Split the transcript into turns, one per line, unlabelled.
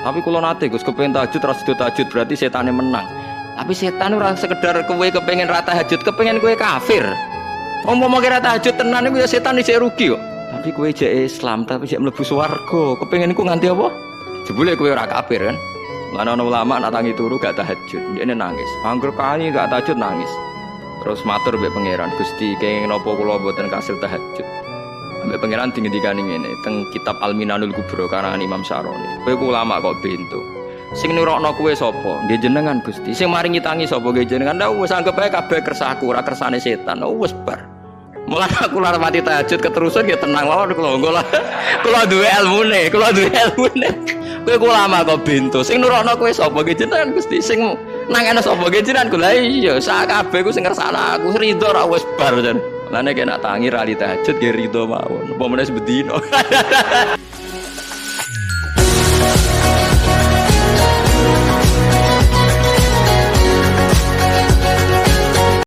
Tapi kalau nate Gus kepengen tahajud terus itu tahajud berarti setannya menang. Tapi setan ora sekedar kowe kepengen rata kepengen kowe kafir. Mau kira tahajud tenan iku ya setan isih rugi kok. Tapi kowe jek Islam, tapi jek mlebu swarga, kepengen iku nganti apa? Jebule kowe ora kafir kan. Lan ana ulama nak tangi turu gak tahajud, dia nangis. Angger kali gak tahajud nangis. Terus matur mbek pangeran, Gusti kenging napa kula mboten kasil tahajud. Ambek pangeran dingendikani ngene teng kitab Al-Minanul Kubra karangan Imam Syaroni. Kowe ku ulama kok bento. Sing nurokno kowe sapa? Nggih jenengan Gusti. Sing maringi tangi sapa nggih jenengan? Lah wis anggap ae kabeh kersahku ora kersane setan. Oh, wis bar. Mulai aku lar mati tahajud keterusan ya tenang mawon kula kula kula duwe ilmune, kula duwe ilmune. Kowe ku lama kok bento. Sing nurono kowe sapa nggih jenengan Gusti? Sing nangene sapa nggih jenengan kula iya sak kabeh ku sing ngersana aku ra wis bar jan. Lah nek nak tangi ra tahajud nggih rido mawon. Apa meneh.